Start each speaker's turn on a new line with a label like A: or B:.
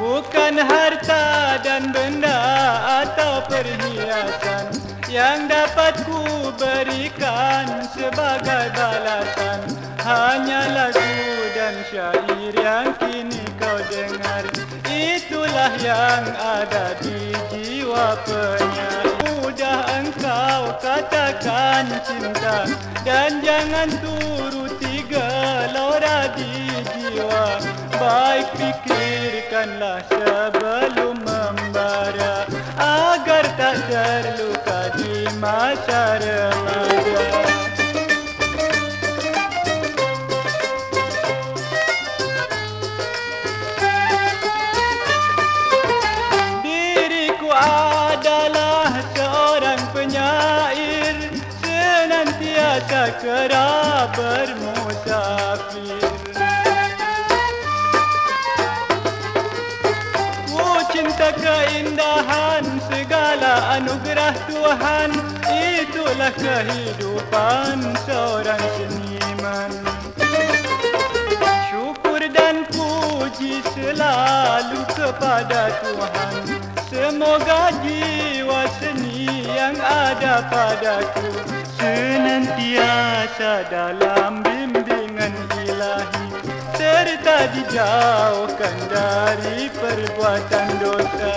A: Bukan harta dan benda atau perhiasan Yang dapat ku berikan sebagai balasan. Hanya lagu dan syair yang kini kau dengar. Itulah yang ada di jiwa penyakit katakan cinta Dan jangan turuti gelora di jiwa. Baik pikirkanlah sebelum membara Agar tak terluka di masa Senantiasa kerap bermusafir Ku cinta keindahan segala anugerah Tuhan Itulah kehidupan seorang seniman Syukur dan puji selalu kepada Tuhan Semoga jiwa seni yang ada padaku Senantiasa dalam bimbingan ilahi. Serta dijauhkan dari perbuatan dosa